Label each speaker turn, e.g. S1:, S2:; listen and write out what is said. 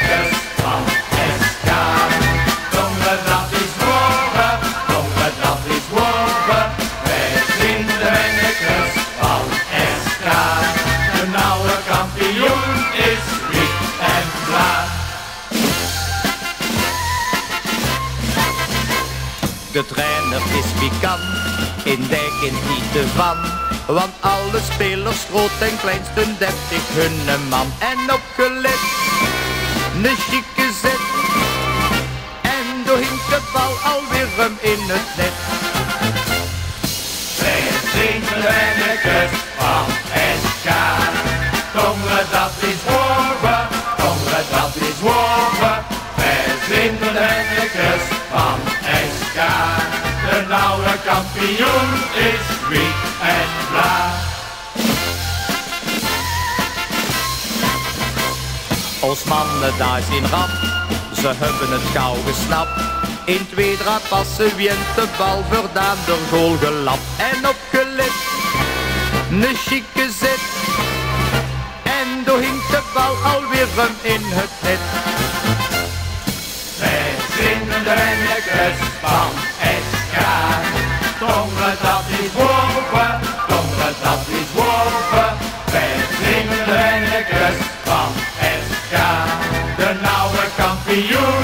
S1: Rust van SK. Donderdag is morgen, donderdag is morgen. Wij vinden de van SK. De nauwe kampioen is wit en klaar. De trainer is pikant, in dijk niet te van. Want alle spelers, groot en klein, stun deftig hun man. En opgelet ne chique zet. En door hinkt de bal alweer hem in het net. Wij drinken en de kust van SK. Tongeren dat is woorden, tongeren dat is woorden. Wij drinken en de van SK. De nauwe kampioen is wie en bla. Als mannen daar zijn rap, ze hebben het gauw gesnapt. In twee draad passen wie wint de bal verdaan door goal gelapt. En opgelet, een chique zit. En door hing de bal alweer hem in het net. Wij zingen de rennekes van SK. Tongen dat is woven, tongen dat is wolven, Wij zingen de rennekes Be you.